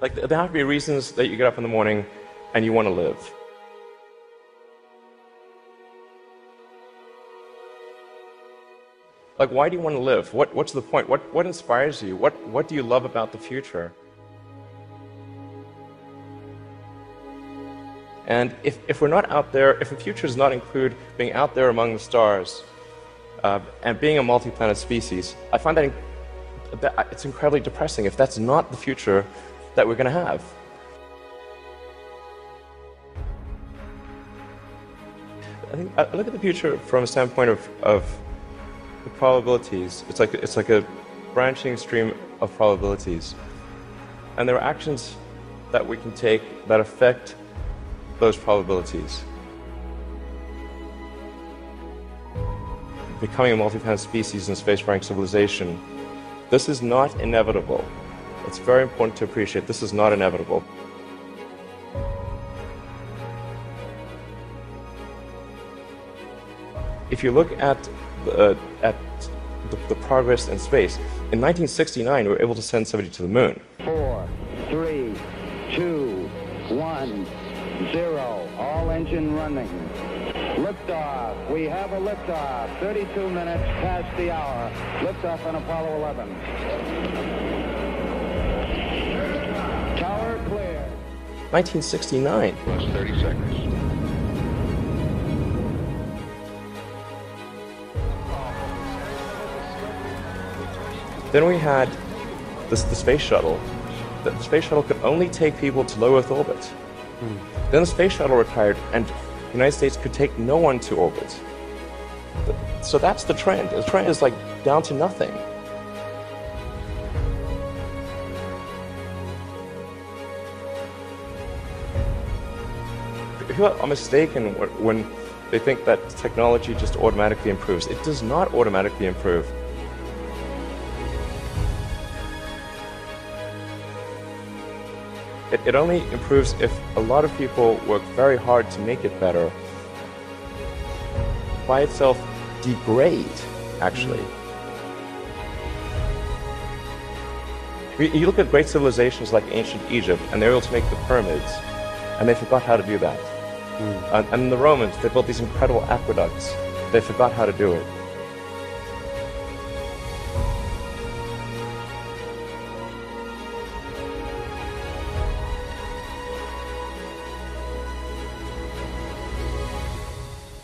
Like, there have to be reasons that you get up in the morning and you want to live. Like, why do you want to live? What, what's the point? What, what inspires you? What, what do you love about the future? And if, if we're not out there, if the future does not include being out there among the stars uh, and being a multi planet species, I find that, that it's incredibly depressing if that's not the future that we're going to have. I think I look at the future from a standpoint of, of the probabilities. It's like, it's like a branching stream of probabilities. And there are actions that we can take that affect those probabilities. Becoming a multi-planet species in space-faring civilization, this is not inevitable. It's very important to appreciate this is not inevitable. If you look at, uh, at the, the, progress in space, in 1969 we were able to send somebody to the moon. Four, three, two, one, zero. All engine running. Liftoff. We have a liftoff. 32 minutes past the hour. Liftoff on Apollo 11. 1969. Plus 30 seconds. Then we had this, the space shuttle. The, the space shuttle could only take people to low Earth orbit. Mm. Then the space shuttle retired, and the United States could take no one to orbit. So that's the trend. The trend is like down to nothing. People are mistaken when they think that technology just automatically improves. It does not automatically improve. It, it only improves if a lot of people work very hard to make it better. By itself, degrade, actually. You look at great civilizations like ancient Egypt, and they were able to make the pyramids, and they forgot how to do that. Mm. And the Romans, they built these incredible aqueducts. They forgot how to do it.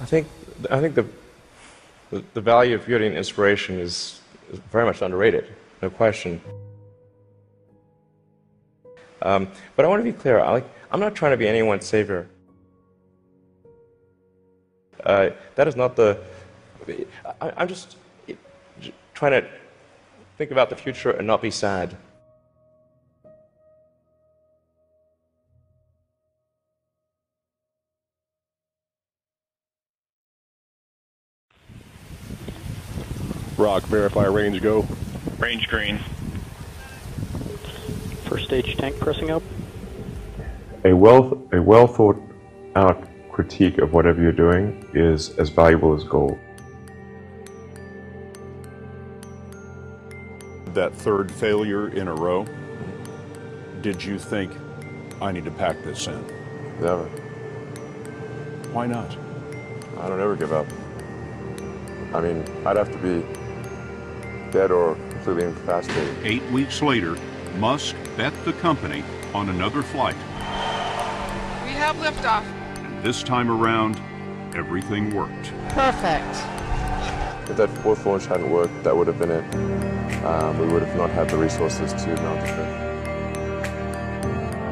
I think I think the, the, the value of beauty and inspiration is, is very much underrated, no question. Um, but I want to be clear. I like, I'm not trying to be anyone's savior. Uh, that is not the. I, I'm just trying to think about the future and not be sad. Rock, verify range, go. Range green. First stage tank pressing up. A well, a well thought out critique of whatever you're doing is as valuable as gold. That third failure in a row, did you think, I need to pack this in? Never. Why not? I don't ever give up. I mean, I'd have to be dead or completely incapacitated. Eight weeks later, Musk bet the company on another flight. We have liftoff. And this time around, everything worked. Perfect. If that fourth launch hadn't worked, that would have been it. Um, we would have not had the resources to mount the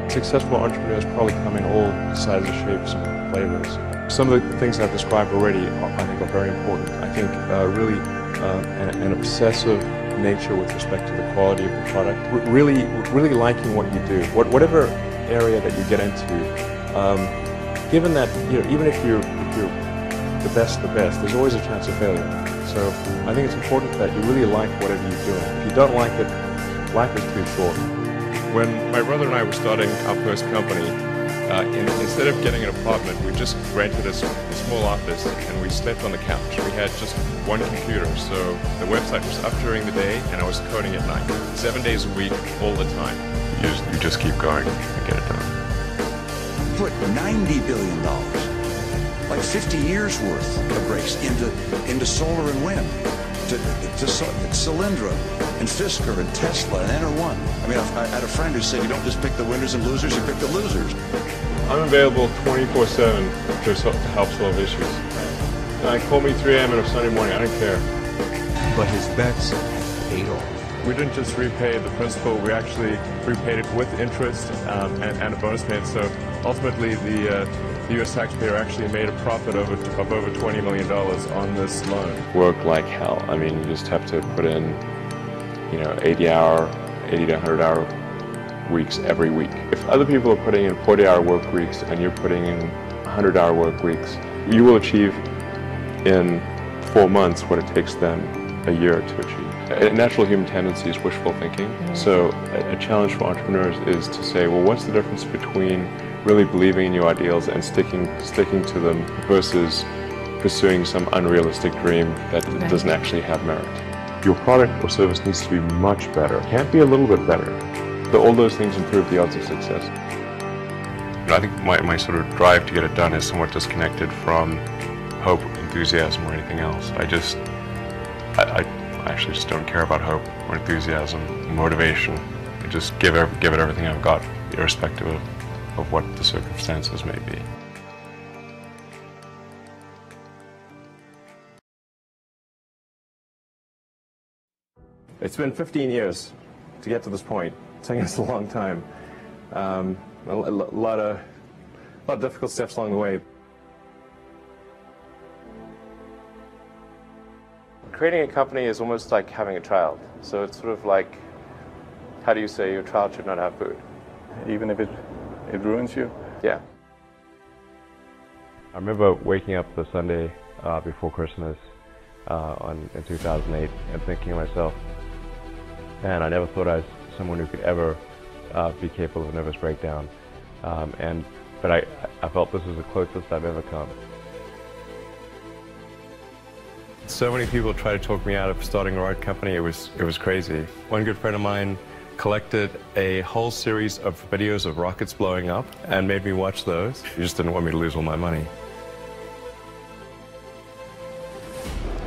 ship. Successful entrepreneurs probably come in all sizes, shapes, and flavors. Some of the things I've described already, I think, are very important. I think uh, really uh, an, an, obsessive nature with respect to the quality of the product. R really, really liking what you do, what, whatever area that you get into. Um, given that, you know, even if you're, if you're the best, the best, there's always a chance of failure. So I think it's important that you really like whatever you're doing. If you don't like it, life is too short. When my brother and I were starting our first company, Uh, in, instead of getting an apartment, we just rented a small office and we slept on the couch. We had just one computer, so the website was up during the day and I was coding at night. Seven days a week, all the time. You just, you just keep going and get it done. Put $90 billion, like 50 years worth of breaks into, into solar and wind, to, to Cy- Solyndra and Fisker and Tesla and Ener1. I mean, I, I had a friend who said, you don't just pick the winners and losers, you pick the losers. I'm available 24-7 to, help solve issues. Uh, call me 3 a.m. on a Sunday morning, I don't care. But his bets paid off. We didn't just repay the principal, we actually repaid it with interest um, and, and a bonus payment. So ultimately, the, uh, the U.S. taxpayer actually made a profit over, of over $20 million on this loan. Work like hell. I mean, you just have to put in, you know, 80 hour, 80 to 100 hour weeks every week. If other people are putting in 40 hour work weeks and you're putting in 100 hour work weeks, you will achieve in four months what it takes them a year to achieve. A natural human tendency is wishful thinking. So a, a challenge for entrepreneurs is to say, well, what's the difference between really believing in your ideals and sticking sticking to them versus pursuing some unrealistic dream that doesn't actually have merit? Your product or service needs to be much better. It can't be a little bit better. So all those things improve the odds of success. I think my, my sort of drive to get it done is somewhat disconnected from hope, enthusiasm, or anything else. I just, I, I actually just don't care about hope or enthusiasm, motivation. I just give give it everything I've got, irrespective of, of what the circumstances may be. It's been 15 years to get to this point. It's taken us a long time. Um, a, a lot of, a lot of difficult steps along the way. Creating a company is almost like having a child. So it's sort of like, how do you say your child should not have food? even if it it ruins you. Yeah. I remember waking up the Sunday uh, before Christmas uh, on, in 2008 and thinking to myself, man, I never thought I was someone who could ever uh, be capable of a nervous breakdown. Um, and but I, I felt this was the closest I've ever come. So many people tried to talk me out of starting a road company. It was it was crazy. One good friend of mine collected a whole series of videos of rockets blowing up and made me watch those. He just didn't want me to lose all my money.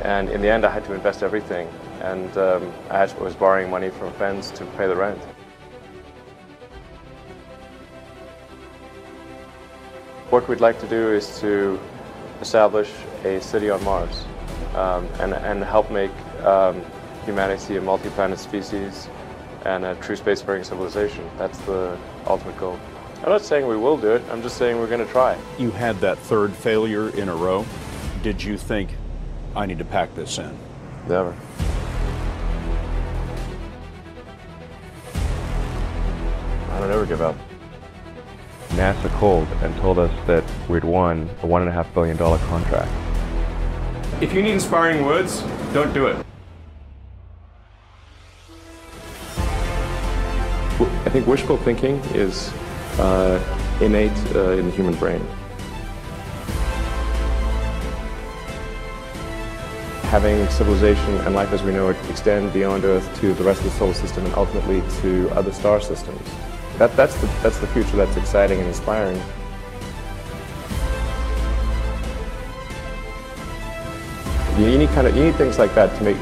And in the end, I had to invest everything. And um, I was borrowing money from friends to pay the rent. What we'd like to do is to establish a city on Mars um, and, and help make um, humanity a multi-planet species and a true spacefaring civilization. That's the ultimate goal. I'm not saying we will do it, I'm just saying we're going to try. You had that third failure in a row. Did you think, I need to pack this in? Never. I don't ever give up. NASA called and told us that we'd won a one and a half billion dollar contract. If you need inspiring words, don't do it. Think wishful thinking is uh, innate uh, in the human brain. Having civilization and life as we know it extend beyond Earth to the rest of the solar system and ultimately to other star systems. That, that's, the, that's the future that's exciting and inspiring. You need kind of you need things like that to make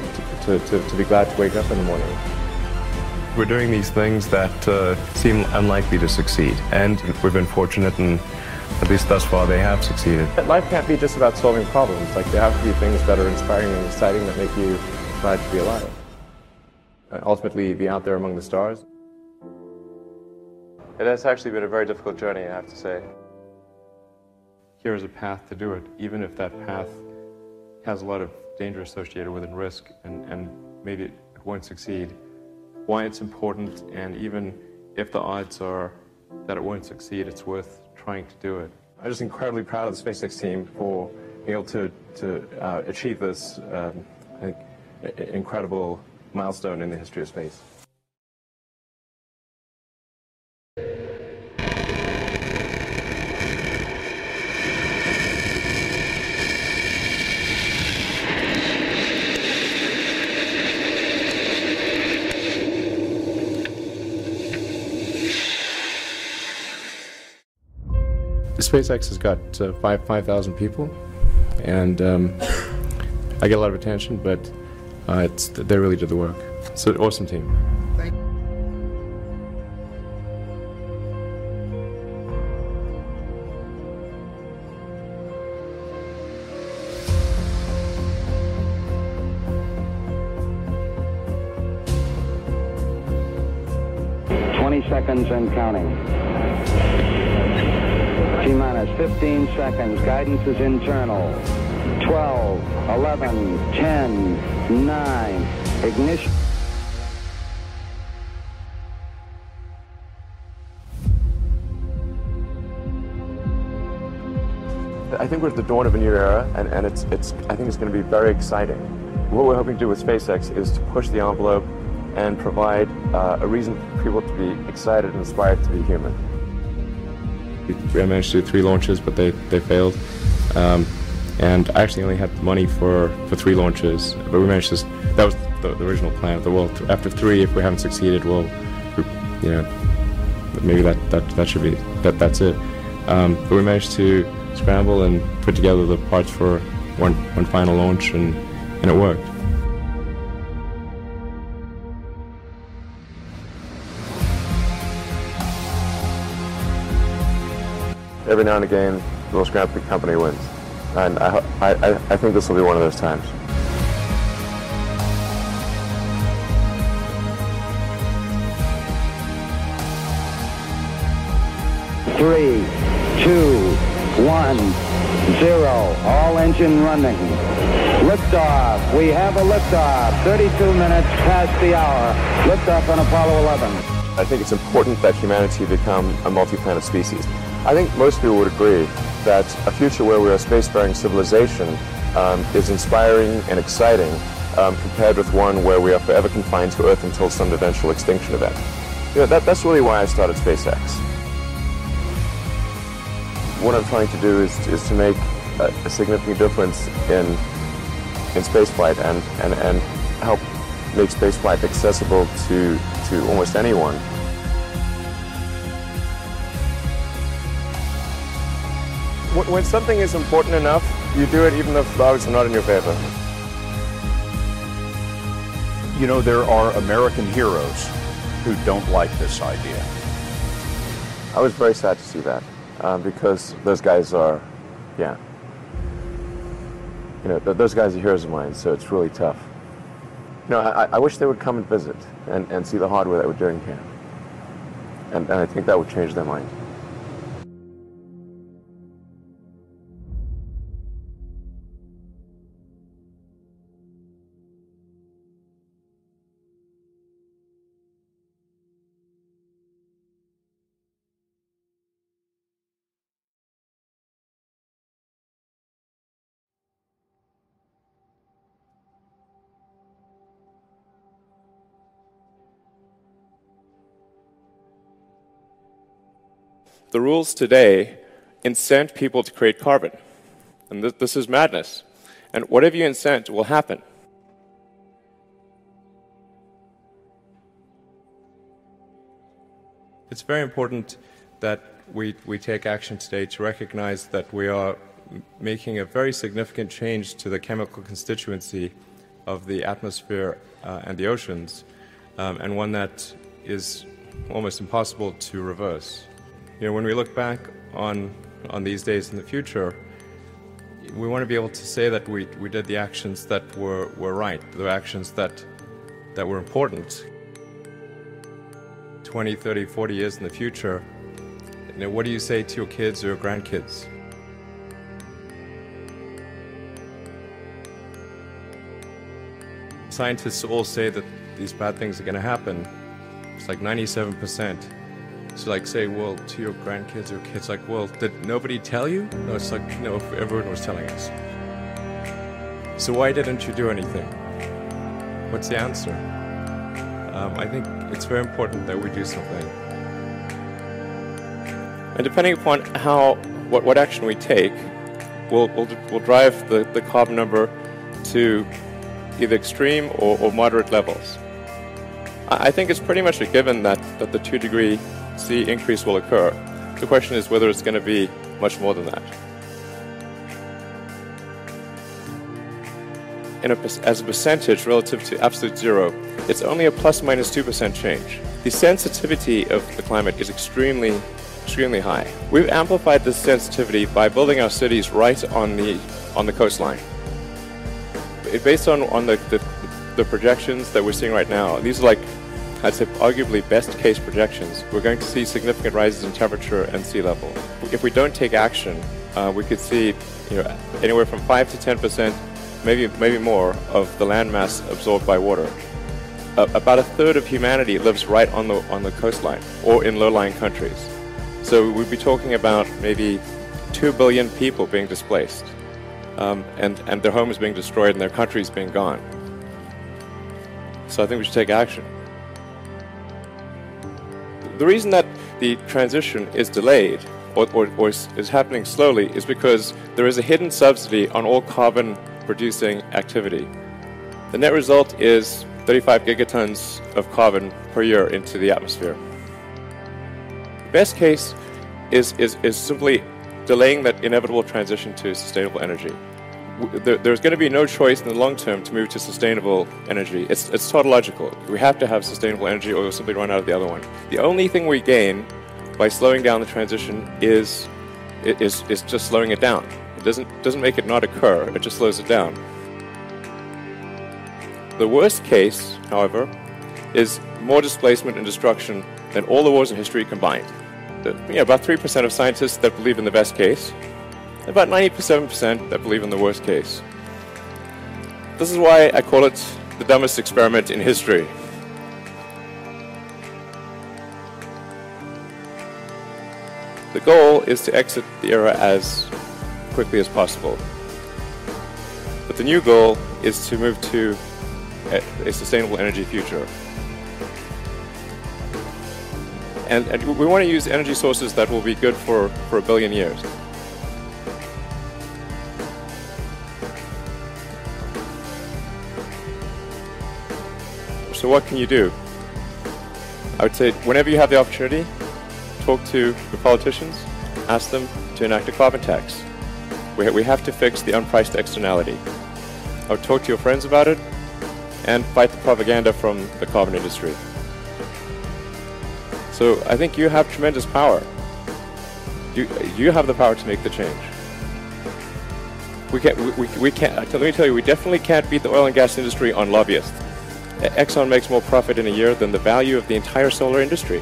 to, to, to be glad to wake up in the morning. We're doing these things that uh, seem unlikely to succeed, and we've been fortunate, and at least thus far, they have succeeded. Life can't be just about solving problems. Like there have to be things that are inspiring and exciting that make you glad to be alive. And ultimately, be out there among the stars. It has actually been a very difficult journey, I have to say. Here is a path to do it, even if that path has a lot of danger associated with it and risk, and, and maybe it won't succeed. Why it's important, and even if the odds are that it won't succeed, it's worth trying to do it. I'm just incredibly proud of the SpaceX team for being able to, to uh, achieve this um, incredible milestone in the history of space. SpaceX has got uh, five 5,000 people, and um, I get a lot of attention, but uh, it's, they really did the work. It's an awesome team. Twenty seconds and counting. T minus 15 seconds. Guidance is internal. 12, 11, 10, 9. Ignition. I think we're at the dawn of a new era, and, and it's, it's, I think it's going to be very exciting. What we're hoping to do with SpaceX is to push the envelope and provide uh, a reason for people to be excited and inspired to be human. We managed to do three launches, but they, they failed. Um, and I actually only had money for, for three launches, but we managed to, that was the, the original plan. The, well, after three, if we haven't succeeded, well, you know, maybe that, that, that should be, that, that's it. Um, but we managed to scramble and put together the parts for one, one final launch, and, and it worked. Every now and again, the most scrappy company wins. And I, I, I think this will be one of those times. Three, two, one, zero. All engine running. Liftoff. We have a liftoff. 32 minutes past the hour. Liftoff on Apollo 11. I think it's important that humanity become a multi-planet species. I think most people would agree that a future where we're a spacefaring civilization um, is inspiring and exciting um, compared with one where we are forever confined to Earth until some eventual extinction event. You know, that, that's really why I started SpaceX. What I'm trying to do is, is to make a, a significant difference in, in spaceflight and, and, and help make spaceflight accessible to, to almost anyone. When something is important enough, you do it even if the odds are not in your favor. You know, there are American heroes who don't like this idea. I was very sad to see that um, because those guys are, yeah. You know, th- those guys are heroes of mine, so it's really tough. You know, I, I wish they would come and visit and, and see the hardware that we're doing here. And, and I think that would change their mind. The rules today incent people to create carbon. And th- this is madness. And whatever you incent will happen. It's very important that we, we take action today to recognize that we are making a very significant change to the chemical constituency of the atmosphere uh, and the oceans, um, and one that is almost impossible to reverse. You know, when we look back on, on these days in the future, we want to be able to say that we, we did the actions that were, were right, the actions that, that were important. 20, 30, 40 years in the future, you know, what do you say to your kids or your grandkids? Scientists all say that these bad things are going to happen. It's like 97%. So like say, well, to your grandkids or kids, like, well, did nobody tell you? No, it's like, no, everyone was telling us. So why didn't you do anything? What's the answer? Um, I think it's very important that we do something. And depending upon how what, what action we take, we'll, we'll, we'll drive the, the carbon number to either extreme or, or moderate levels. I, I think it's pretty much a given that, that the two degree C increase will occur. The question is whether it's going to be much more than that. A, as a percentage relative to absolute zero, it's only a plus minus 2% change. The sensitivity of the climate is extremely, extremely high. We've amplified this sensitivity by building our cities right on the, on the coastline. Based on, on the, the, the projections that we're seeing right now, these are like Say arguably best case projections, we're going to see significant rises in temperature and sea level. If we don't take action, uh, we could see you know, anywhere from 5 to 10 percent, maybe, maybe more, of the landmass absorbed by water. Uh, about a third of humanity lives right on the, on the coastline or in low-lying countries. So we'd be talking about maybe 2 billion people being displaced um, and, and their homes being destroyed and their countries being gone. So I think we should take action. The reason that the transition is delayed or, or, or is, happening slowly is because there is a hidden subsidy on all carbon producing activity. The net result is 35 gigatons of carbon per year into the atmosphere. The best case is, is, is simply delaying that inevitable transition to sustainable energy there's going to be no choice in the long term to move to sustainable energy. It's, it's tautological. We have to have sustainable energy or we'll simply run out of the other one. The only thing we gain by slowing down the transition is, is, is just slowing it down. It doesn't, doesn't make it not occur, it just slows it down. The worst case, however, is more displacement and destruction than all the wars in history combined. Yeah, about 3% of scientists that believe in the best case, about 97% that believe in the worst case. This is why I call it the dumbest experiment in history. The goal is to exit the era as quickly as possible. But the new goal is to move to a, sustainable energy future. And, and we want to use energy sources that will be good for, for a billion years. So what can you do? I would say whenever you have the opportunity, talk to the politicians, ask them to enact a carbon tax. We, we have to fix the unpriced externality. I would talk to your friends about it and fight the propaganda from the carbon industry. So I think you have tremendous power. You, you have the power to make the change. We can't, we, we can't, let me tell you, we definitely can't beat the oil and gas industry on lobbyists. Exxon makes more profit in a year than the value of the entire solar industry.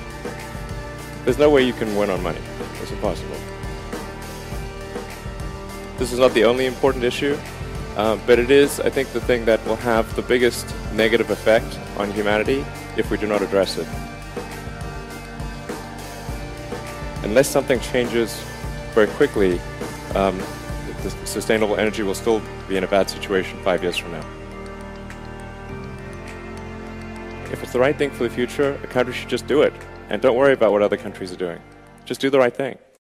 There's no way you can win on money. It's impossible. This is not the only important issue, uh, but it is, I think, the thing that will have the biggest negative effect on humanity if we do not address it. Unless something changes very quickly, um, sustainable energy will still be in a bad situation five years from now. If it's the right thing for the future, a country should just do it. And don't worry about what other countries are doing. Just do the right thing.